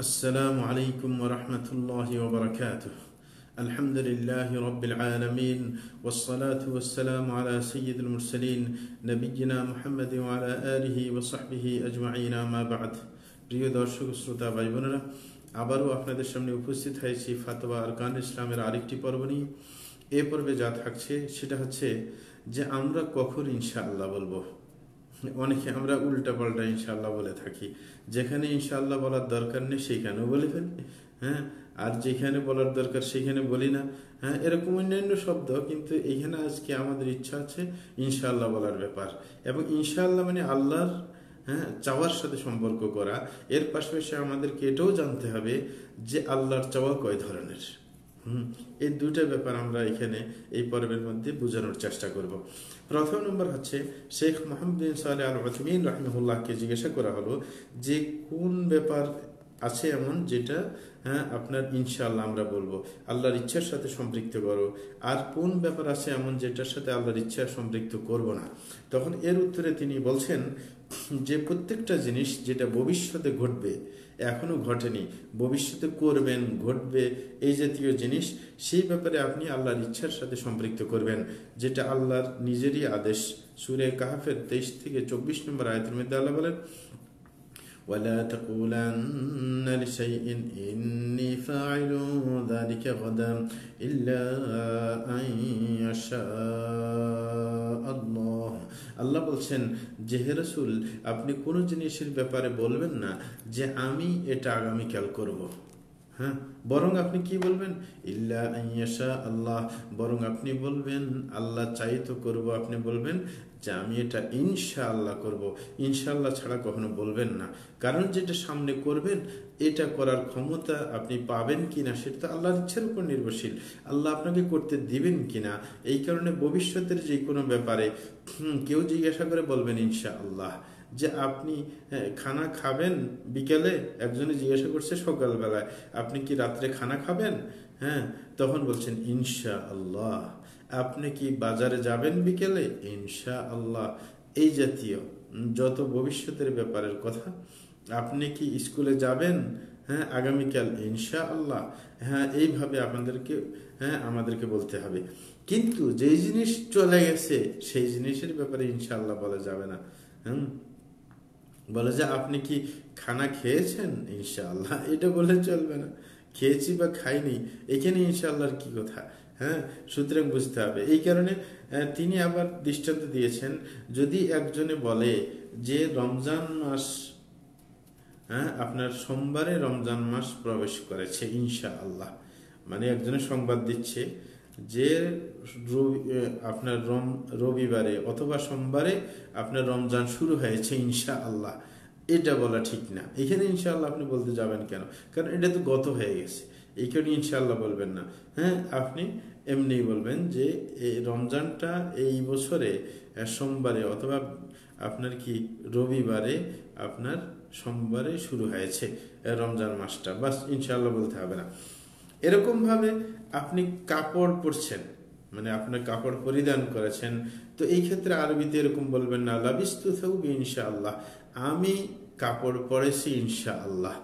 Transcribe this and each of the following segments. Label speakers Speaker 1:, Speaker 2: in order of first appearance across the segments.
Speaker 1: السلام عليكم ورحمة الله وبركاته الحمد لله رب العالمين والصلاة والسلام على سيد المرسلين نبينا محمد وعلى آله وصحبه أجمعين ما بعد প্রিয় দর্শক শ্রোতা ভাই বোনেরা আবারও আপনাদের সামনে উপস্থিত হয়েছি ফাতোয়া আরকান ইসলামের আরেকটি পর্ব নিয়ে এ পর্বে যা থাকছে সেটা হচ্ছে যে আমরা কখন ইনশাআল্লাহ বলবো অনেকে আমরা উল্টা পাল্টা ইনশাল্লাহ বলে থাকি। যেখানে ইনশাল্লাহ বলার দরকার নেই, সেইখানেও বলে ফেলি। হ্যাঁ? আর যেখানে বলার দরকার, সেখানে বলি না। হ্যাঁ? এরকম অন্যান্য শব্দ, কিন্তু এইখানে আজকে আমাদের ইচ্ছা আছে ইনশাল্লাহ বলার ব্যাপার। এবং ইনশাল্লাহ মানে আল্লাহর হ্যাঁ চাওয়ার সাথে সম্পর্ক করা। এর পাশাপাশি আমাদেরকে এটাও জানতে হবে যে আল্লাহর চাওয়া কয় ধরনের? হুম, এই দুইটা ব্যাপার আমরা এখানে এই পর্বের মধ্যে বোঝানোর চেষ্টা করব। প্রথম নম্বর হচ্ছে, শেখ মোহাম্মদ সালে আল রহমিন রহমুল্লাহকে জিজ্ঞাসা করা হলো যে কোন ব্যাপার আছে এমন যেটা হ্যাঁ আপনার ইনশাআল্লাহ আমরা বলব। আল্লাহর ইচ্ছার সাথে সম্পৃক্ত করো। আর কোন ব্যাপার আছে এমন যেটার সাথে আল্লাহর ইচ্ছা সম্পৃক্ত করব না? তখন এর উত্তরে তিনি বলছেন যে প্রত্যেকটা জিনিস যেটা ভবিষ্যতে ঘটবে এখনও ঘটেনি। ভবিষ্যতে করবেন, ঘটবে এই জাতীয় জিনিস, সেই ব্যাপারে আপনি আল্লাহর ইচ্ছার সাথে সম্পৃক্ত করবেন, যেটা আল্লাহর নিজেরই আদেশ। সুরে কাহাফের তেইশ থেকে চব্বিশ নম্বর আয়তের মধ্যে আল্লাহ বলেন ولا تقولن لشيء إني فاعل ذلك غدا إلا أن يشاء الله আল্লাহ বলছেন যে হে রসুল আপনি কোনো জিনিসের ব্যাপারে বলবেন না যে আমি এটা আগামীকাল করব। হ্যাঁ বরং আপনি কি বলবেন ইল্লা আইয়াশা আল্লাহ বরং আপনি বলবেন আল্লাহ চাই তো করবো আপনি বলবেন যে আমি এটা ইনশা আল্লাহ করব। ইনশাল্লাহ ছাড়া কখনো বলবেন না। কারণ যেটা সামনে করবেন, এটা করার ক্ষমতা আপনি পাবেন কিনা সেটা তো আল্লাহর ইচ্ছার উপর নির্ভরশীল। আল্লাহ আপনাকে করতে দিবেন কিনা, এই কারণে ভবিষ্যতের যে কোনো ব্যাপারে কেউ জিজ্ঞাসা করে বলবেন ইনশা আল্লাহ যে আপনি খানা খাবেন বিকেলে? একজনে জিজ্ঞাসা করছে সকালবেলায়, আপনি কি রাত্রে খানা খাবেন? হ্যাঁ তখন বলছেন ইনশা আল্লাহ আপনি কি বাজারে যাবেন বিকেলে? ইনশা আল্লাহ এই জাতীয়, যত ভবিষ্যতের ব্যাপারের কথা, আপনি কি স্কুলে যাবেন? হ্যাঁ আগামীকাল। ইনশা আল্লাহ হ্যাঁ এইভাবে আপনাদেরকে হ্যাঁ আমাদেরকে বলতে হবে। কিন্তু যেই জিনিস চলে গেছে, সেই জিনিসের ব্যাপারে ইনশাআল্লাহ বলা যাবে না। হুম? বলে যে আপনি কি খানা খেয়েছেন? ইনশাআল্লাহ। এটা বলে চলবে না। খেয়েছি বা খাইনি, এখানে ইনশাআল্লাহর কি কথা? হ্যাঁ সুতরাং বুঝতে হবে। এই কারণে তিনি আবার দৃষ্টান্ত দিয়েছেন, যদি একজনে বলে যে রমজান মাস হ্যাঁ আপনার সোমবারে রমজান মাস প্রবেশ করেছে ইনশা আল্লাহ মানে একজনের সংবাদ দিচ্ছে যে আপনার রম, রবিবারে অথবা সোমবারে আপনার রমজান শুরু হয়েছে ইনশা আল্লাহ এটা বলা ঠিক না। এখানে ইনশাআল্লাহ আপনি বলতে যাবেন কেন? কারণ এটা তো গত হয়ে গেছে। এই কারণে ইনশাল্লাহ বলবেন না। হ্যাঁ আপনি এমনি বলবেন যে এই রমজানটা এই বছরে সোমবারে অথবা আপনার কি রবিবারে আপনার সোমবারে শুরু হয়েছে রমজান মাসটা। বাস ইনশাল্লাহ বলতে হবে না। এরকমভাবে আপনি কাপড় পরছেন মানে আপনার কাপড় পরিধান করেছেন, তো এই ক্ষেত্রে আরবিতে এরকম বলবেন না, লাবিস্তু থাকবি ইনশা আল্লাহ আমি কাপড় পরেছি ইনশাআল্লাহ।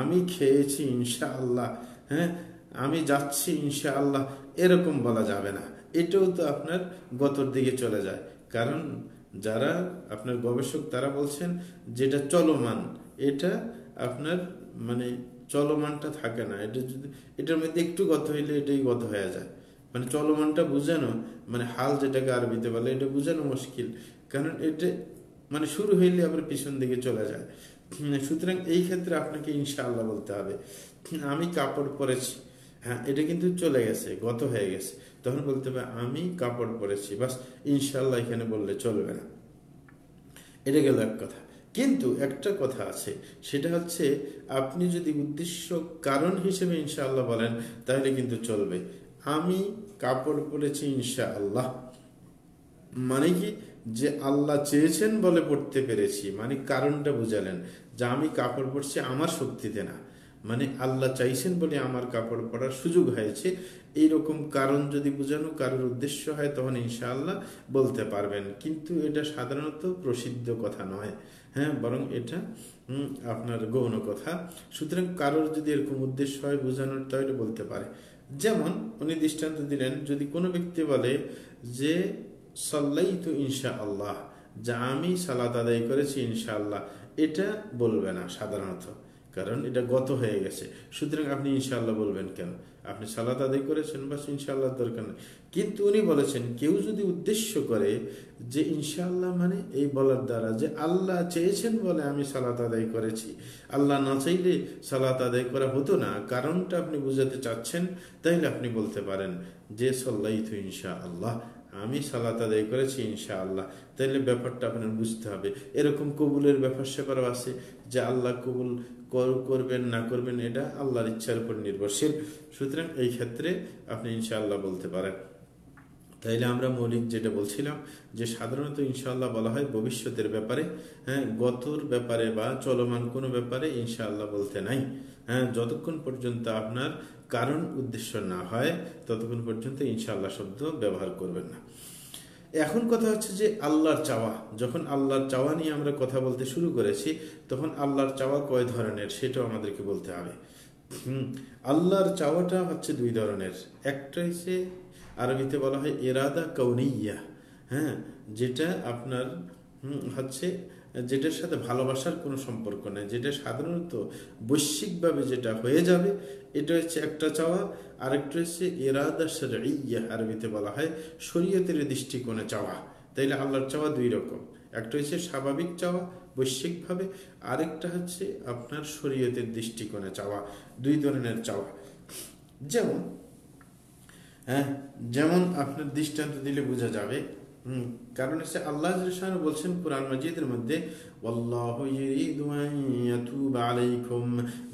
Speaker 1: আমি খেয়েছি ইনশা আল্লাহ হ্যাঁ? আমি যাচ্ছি ইনশা আল্লাহ এরকম বলা যাবে না। এটাও তো আপনার গতর দিকে চলে যায়। কারণ যারা আপনার গবেষক, তারা বলছেন যেটা চলমান, এটা আপনার মানে চলমানটা থাকে না। এটা যদি, এটার মধ্যে একটু গত হইলে এটাই গত হয়ে যায়। মানে চলমানটা বুঝানো মানে হাল যেটাকে আরবিতে বলে, এটা বুঝানো মুশকিল। কারণ এটা মানে শুরু হইলে আবার পিছন দিকে চলে যায়। সুতরাং এই ক্ষেত্রে আপনাকে ইনশাআল্লাহ বলতে হবে, আমি কাপড় পরেছি হ্যাঁ এটা কিন্তু চলে গেছে, গত হয়ে গেছে। তখন বলতে হবে, আমি কাপড় পরেছি, বাস ইনশাল্লাহ এখানে বললে চলবে না। এটা গেল এক কথা। কিন্তু একটা কথা আছে, সেটা হচ্ছে, আপনি যদি উদ্দেশ্য, কারণ হিসেবে ইনশাআল্লাহ বলেন, তাহলে কিন্তু চলবে। আমি কাপড় পরেছি ইনশা আল্লাহ মানে কি? যে আল্লাহ চেয়েছেন বলে পড়তে পেরেছি মানে কারণটা বুঝালেন। যে আমি কাপড় পরছি আমার শক্তিতে না। মানে আল্লাহ চাইছেন বলে আমার কাপড় পরার সুযোগ হয়েছে। এইরকম কারণ যদি বোঝানো কারোর উদ্দেশ্য হয়, তখন ইনশাআল্লাহ বলতে পারবেন। কিন্তু এটা সাধারণত প্রসিদ্ধ কথা নয়। হ্যাঁ বরং এটা আপনার গৌণ কথা। সুতরাং কারোর যদি এরকম উদ্দেশ্য হয় বোঝানোর তাহলে বলতে পারে। যেমন উনি দৃষ্টান্ত দিলেন, যদি কোনো ব্যক্তি বলে যে সাল্লাই তো ইনশা আল্লাহ যা আমি সালাত আদায় করেছি ইনশা আল্লাহ এটা বলবে না সাধারণত, কারণ এটা গত হয়ে গেছে। সুতরাং আপনি ইনশাল্লাহ বলবেন কেন? আপনি সালাত আদায় করেছেন, বাস ইনশাল্লাহ দরকার নেই। কিন্তু উনি বলেছেন, কেউ যদি উদ্দেশ্য করে যে ইনশাআল্লাহ মানে এই বলার দ্বারা যে আল্লাহ চেয়েছেন বলে আমি সালাত আদায় করেছি, আল্লাহ না চাইলে সালাত আদায় করা হতো না, কারণটা আপনি বুঝাতে চাচ্ছেন, তাইলে আপনি বলতে পারেন যে সাল্লাই তো ইনশা আল্লাহ আমি সালাত আদায় করেছি ইনশা আল্লাহ তাইলে ব্যাপারটা আপনার বুঝতে হবে। এরকম কবুলের ব্যাপার স্যাপারও আছে যে আল্লাহ কবুল কর- করবেন, না করবেন, এটা আল্লাহর ইচ্ছার উপর নির্ভরশীল। সুতরাং এই ক্ষেত্রে আপনি ইনশাআল্লাহ বলতে পারেন। তাইলে আমরা মৌলিক যেটা বলছিলাম, যে সাধারণত ইনশাআল্লাহ বলা হয় ভবিষ্যতের ব্যাপারে হ্যাঁ গতর ব্যাপারে বা চলমান কোনো ব্যাপারে ইনশাআল্লাহ বলতে নাই। হ্যাঁ যতক্ষণ পর্যন্ত আপনার কারণ উদ্দেশ্য না হয়, ততক্ষণ পর্যন্ত ইনশাআল্লাহ শব্দ ব্যবহার করবেন না। এখন কথা হচ্ছে যে আল্লাহর চাওয়া, যখন আল্লাহর চাওয়া নিয়ে আমরা কথা বলতে শুরু করেছি, তখন আল্লাহর চাওয়া কয় ধরনের সেটাও আমাদেরকে বলতে হবে। আল্লাহর চাওয়াটা হচ্ছে দুই ধরনের। একটা হচ্ছে আরবিতে বলা হয় এরাদা কৌনিয়া হ্যাঁ যেটা আপনার হচ্ছে যেটার সাথে ভালোবাসার কোনো সম্পর্ক নেই, যেটা সাধারণত বৈশ্বিকভাবে যেটা হয়ে যাবে, এটা হচ্ছে একটা চাওয়া, আরেকটা হচ্ছে এরাদা শরঈয়া আরবিতে বলা হয়, শরীয়তের দৃষ্টিকোণে চাওয়া। তাইলে আল্লাহর চাওয়া দুই রকম, একটা হচ্ছে স্বাভাবিক চাওয়া বৈশ্বিকভাবে, আরেকটা হচ্ছে আপনার শরীয়তের দৃষ্টিকোণে চাওয়া, দুই ধরনের চাওয়া। যেমন হ্যাঁ যেমন আপনার দৃষ্টান্ত দিলে বোঝা যাবে কারণ হচ্ছে আল্লাহ জাল্লাহু বলছেন কোরআন মাজিদের মধ্যে আলাইকুম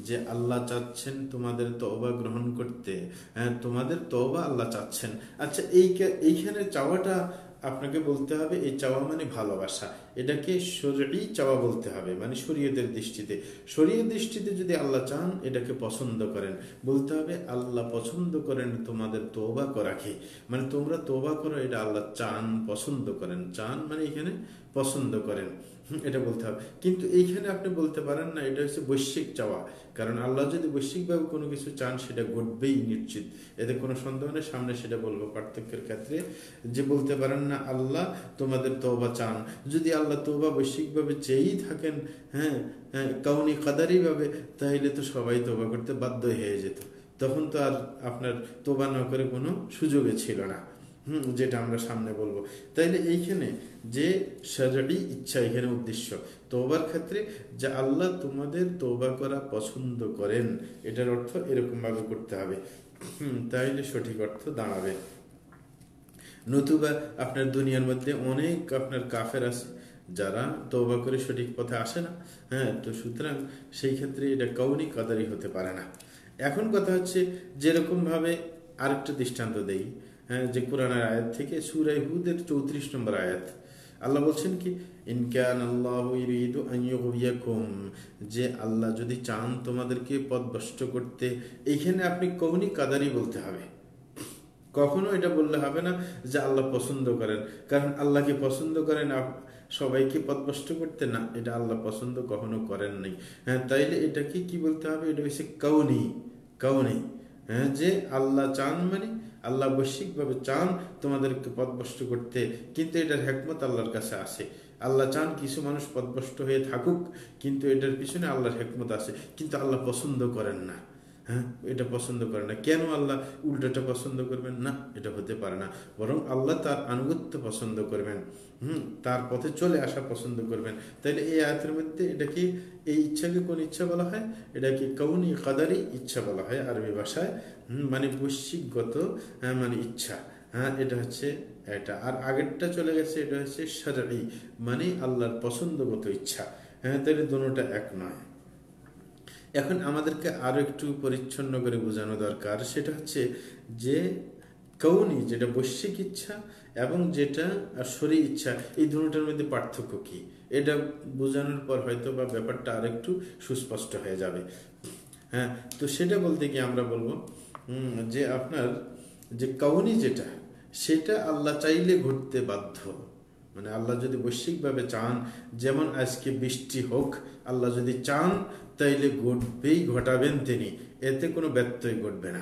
Speaker 1: যে আল্লাহ চাচ্ছেন তোমাদের তওবা গ্রহণ করতে। হ্যাঁ তোমাদের তওবা আল্লাহ চাচ্ছেন। আচ্ছা এই এইখানে চাওয়াটা আপনাকে বলতে হবে এই চাওয়া মানে ভালোবাসা। এটাকে শরীরই চাওয়া বলতে হবে মানে শরীয়তের দৃষ্টিতে। শরীয় দৃষ্টিতে যদি আল্লাহ চান, এটাকে পছন্দ করেন। বলতে হবে, আল্লাহ পছন্দ করেন তোমাদের তোবা করাকে মানে তোমরা তোবা করো, এটা আল্লাহ চান, পছন্দ করেন। চান মানে এখানে পছন্দ করেন। এটা বলতে হবে। কিন্তু এইখানে আপনি বলতে পারেন না, এটা হচ্ছে বৈশ্বিক চাওয়া। কারণ আল্লাহ যদি বৈশ্বিকভাবে কোনো কিছু চান, সেটা ঘটবেই নিশ্চিত। এতে কোনো সন্দেহ নেই, সামনে সেটা বলব পার্থক্যের ক্ষেত্রে। যে বলতে পারেন না, আল্লাহ তোমাদের তওবা চান। যদি আল্লাহ তওবা বৈশ্বিকভাবে চেয়েই থাকেন হ্যাঁ হ্যাঁ কাউনি কাদারিভাবে তাহলে তো সবাই তওবা করতে বাধ্য হয়ে যেত। তখন তো আর আপনার তোবা না করে কোনো সুযোগে ছিল না। হুম, যেটা আমরা সামনে বলব। তাইলে এইখানে যে সাজাডি ইচ্ছা, এখানে উদ্দেশ্য। তোবার ক্ষেত্রে যে আল্লাহ তোমাদের তোবা করা পছন্দ করেন, এটার অর্থ এরকম ভাবে করতে হবে। তাইলে সঠিক অর্থ দাঁড়াবে। নতুবা আপনার দুনিয়ার মধ্যে অনেক আপনার কাফের আছে, যারা তৌবা করে সঠিক পথে আসে না। হ্যাঁ তো সুতরাং সেই ক্ষেত্রে এটা কৌনি কাদারি হতে পারে না। এখন কথা হচ্ছে যেরকম ভাবে আরেকটা দৃষ্টান্ত দেই। যে কোরআনের আয়াত থেকে সুরাই হুদের চৌত্রিশ নম্বর আয়াত। আল্লাহ বলছেন কি? ইনকান আল্লাহ যে আল্লাহ যদি চান তোমাদেরকে পথভ্রষ্ট করতে এইখানে আপনি কৌনি কাদারি বলতে হবে। কখনো এটা বললে হবে না যে আল্লাহ পছন্দ করেন। কারণ আল্লাহকে পছন্দ করেন সবাইকে পথভ্রষ্ট করতে না, এটা আল্লাহ পছন্দ কখনো করেন নাই। হ্যাঁ তাইলে এটাকে কি বলতে হবে? এটা হচ্ছে কাউনি কাউনি। হ্যাঁ যে আল্লাহ চান মানে আল্লাহ বৈশ্বিকভাবে চান তোমাদেরকে পদভষ্ট করতে, কিন্তু এটার হেকমত আল্লাহর কাছে আসে আল্লাহ চান কিছু মানুষ পদভষ্ট হয়ে থাকুক, কিন্তু এটার পিছনে আল্লাহর হেকমত আছে, কিন্তু আল্লাহ পছন্দ করেন না। হ্যাঁ এটা পছন্দ করে না। কেন আল্লাহ উল্টোটা পছন্দ করবেন? না এটা হতে পারে না। বরং আল্লাহ তার আনুগত্য পছন্দ করবেন। হুম তার পথে চলে আসা পছন্দ করবেন। তাইলে এই আয়াতের মধ্যে এটা কি এই ইচ্ছাকে কোন ইচ্ছা বলা হয়? এটাকে কৌনি কাদারি ইচ্ছা বলা হয় আরবি ভাষায়? হুম, মানে বৈশ্বিকগত হ্যাঁ, মানে ইচ্ছা। হ্যাঁ এটা হচ্ছে এটা। আর আগেরটা চলে গেছে এটা হচ্ছে সারি মানে আল্লাহর পছন্দগত ইচ্ছা। হ্যাঁ তাহলে দুটোটা এক নয়। এখন আমাদেরকে আরও একটু পরিচ্ছন্ন করে বোঝানো দরকার, সেটা হচ্ছে যে কৌনি যেটা বৈশ্বিক ইচ্ছা এবং যেটা শরীর ইচ্ছা, এই দুটোটার মধ্যে পার্থক্য কি? এটা বোঝানোর পর হয়তো বা ব্যাপারটা আরেকটু সুস্পষ্ট হয়ে যাবে। হ্যাঁ তো সেটা বলতে গিয়ে আমরা বলব যে আপনার যে কৌনি যেটা, সেটা আল্লাহ চাইলে ঘটতে বাধ্য। মানে আল্লাহ যদি বৈশ্বিকভাবে চান, যেমন আজকে বৃষ্টি হোক, আল্লাহ যদি চান তাইলে ঘটবেই, ঘটাবেন তিনি। এতে কোনো ব্যত্যয় ঘটবে না।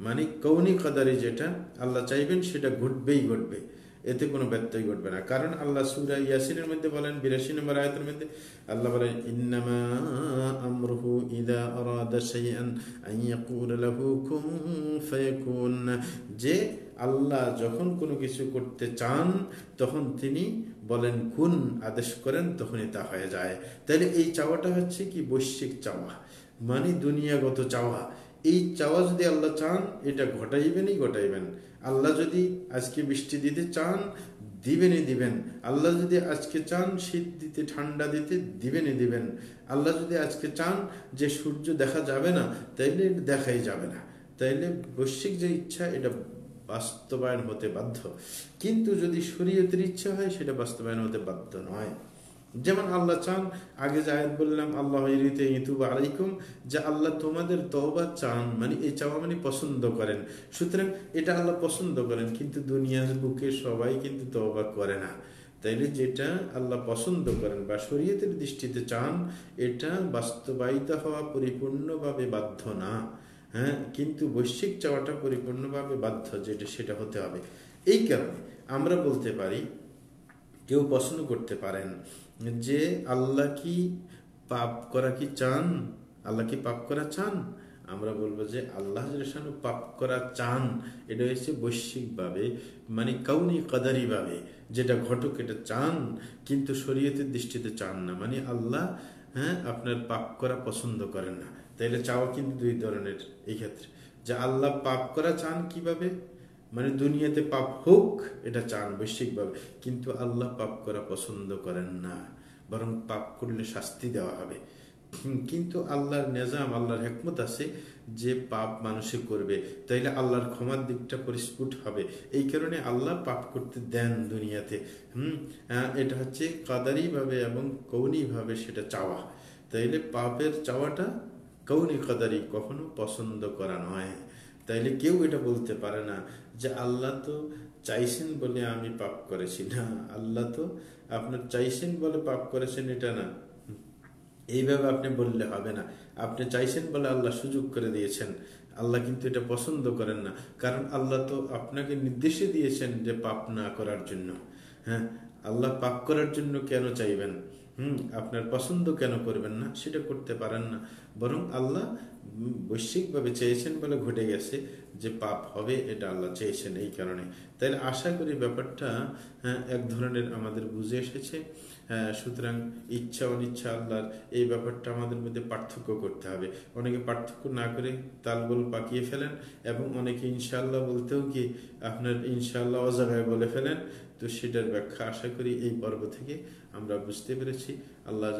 Speaker 1: মানে কৌনি কাদারি যেটা আল্লাহ চাইবেন, সেটা ঘটবেই ঘটবে। এতে কোনো ব্যত্যয় ঘটবে না। কারণ আল্লাহ সুরা ইয়াসিনের মধ্যে বলেন, বিরাশি নম্বর আয়তের মধ্যে আল্লাহ বলেন, ইন্নামা আমরুহু ইদা আরাদা শাইআন আন ইয়াকুল লাহু কুন ফায়াকুন। যে আল্লাহ যখন কোনো কিছু করতে চান, তখন তিনি বলেন কুন আদেশ করেন, তখনই তা হয়ে যায়। তাহলে এই চাওয়াটা হচ্ছে কি? বৈশ্বিক চাওয়া। মানে দুনিয়াগত চাওয়া। এই চাওয়া যদি আল্লাহ চান, এটা ঘটাইবেনই ঘটাইবেন। আল্লাহ যদি আজকে বৃষ্টি দিতে চান, দিবেনই দিবেন। আল্লাহ যদি আজকে চান, শীত দিতে, ঠান্ডা দিতে, দিবেনই দিবেন। আল্লাহ যদি আজকে চান যে সূর্য দেখা যাবে না, তাইলে দেখাই যাবে না। তাইলে বৈশ্বিক যে ইচ্ছা, এটা বাস্তবায়ন হতে বাধ্য। কিন্তু যদি শরীয়তের ইচ্ছা হয়, সেটা বাস্তবায়ন হতে বাধ্য নয়। যেমন আল্লাহ চান, আগে আয়াত বললাম, আল্লাহ ইতুব আলাইকুম, যে আল্লাহ তোমাদের তওবা চান মানে এই চাওয়া মানে পছন্দ করেন। সুতরাং এটা আল্লাহ পছন্দ করেন, কিন্তু দুনিয়ার বুকে সবাই কিন্তু তওবা করে না। তাইলে যেটা আল্লাহ পছন্দ করেন বা শরীয়তের দৃষ্টিতে চান, এটা বাস্তবায়িত হওয়া পরিপূর্ণভাবে বাধ্য না। হ্যাঁ কিন্তু বৈশ্বিক চাওয়াটা পরিপূর্ণভাবে বাধ্য যেটা সেটা হতে হবে। এই কারণে আমরা বলতে পারি, কেউ প্রশ্ন করতে পারেন যে, আল্লাহ কি পাপ করা কি চান? আল্লাহ কি পাপ করা চান? আমরা বলব যে, আল্লাহ পাপ করা চান। এটা হচ্ছে বৈশ্বিকভাবে মানে কাউনি কাদারিভাবে যেটা ঘটক এটা চান, কিন্তু শরীয়তের দৃষ্টিতে চান না। মানে আল্লাহ হ্যাঁ আপনার পাপ করা পছন্দ করেন না। তাইলে চাওয়া কিন্তু দুই ধরনের এই ক্ষেত্রে। যে আল্লাহ পাপ করা চান কীভাবে? মানে দুনিয়াতে পাপ হোক, এটা চান বৈশ্বিকভাবে। কিন্তু আল্লাহ পাপ করা পছন্দ করেন না, বরং পাপ করলে শাস্তি দেওয়া হবে। কিন্তু আল্লাহর নেজাম, আল্লাহর হেকমত আছে যে পাপ মানুষে করবে। তাইলে আল্লাহর ক্ষমার দিকটা পরিস্ফুট হবে। এই কারণে আল্লাহ পাপ করতে দেন দুনিয়াতে। হুম এটা হচ্ছে কাদারি ভাবে এবং কৌনি ভাবে সেটা চাওয়া। তাইলে পাপের চাওয়াটা কৌনি কাদারি কখনো পছন্দ করা নয়। তাইলে কেউ এটা বলতে পারে না যে, আল্লাহ তো চাইছেন বলে আমি পাপ করেছি। না, আল্লাহ তো আপনার চাইছেন বলে পাপ করেছেন এটা না। এইভাবে আপনি বললে হবে না। আপনি চাইছেন বলে আল্লাহ সুযোগ করে দিয়েছেন। আল্লাহ কিন্তু এটা পছন্দ করেন না। কারণ আল্লাহ তো আপনাকে নির্দেশে দিয়েছেন যে পাপ না করার জন্য। হ্যাঁ আল্লাহ পাপ করার জন্য কেন চাইবেন? হুম, আপনার পছন্দ কেন করবেন না, সেটা করতে পারেন না। বরং আল্লাহ বৈশ্বিকভাবে চেয়েছেন বলে ঘটে গেছে যে পাপ হবে, এটা আল্লাহ চেয়েছেন এই কারণে। তাই আশা করি ব্যাপারটা এক ধরনের আমাদের বুঝে এসেছে। সুতরাং ইচ্ছা, অনিচ্ছা আল্লাহর, এই ব্যাপারটা আমাদের মধ্যে পার্থক্য করতে হবে। অনেকে পার্থক্য না করে তালগোল পাকিয়ে ফেলেন এবং অনেকে ইনশাল্লাহ বলতেও কি, আপনার ইনশাল্লাহ অজাগায় বলে ফেলেন তো সেটার ব্যাখ্যা আশা করি এই পর্ব থেকে আমরা বুঝতে পেরেছি। আল্লাহ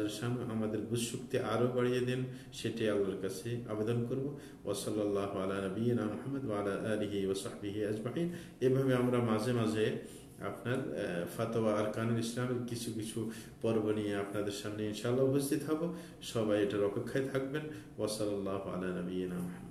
Speaker 1: আমাদের বুঝশক্তি আরও বাড়িয়ে দেন সেটি আল্লাহর কাছে আবেদন করব। ওসল্লাহ আলা নবীনা মোহাম্মদ আলা আলহি ওসাহবিহি এভাবে আমরা মাঝে মাঝে আপনার ফাতোয়া আর কানুন ইসলামের কিছু কিছু পর্ব নিয়ে আপনাদের সামনে ইনশাল্লাহ উপস্থিত হব। সবাই এটার অপেক্ষায় থাকবেন। ওসল্লাহ আলা নবীনা মোহাম্মদ।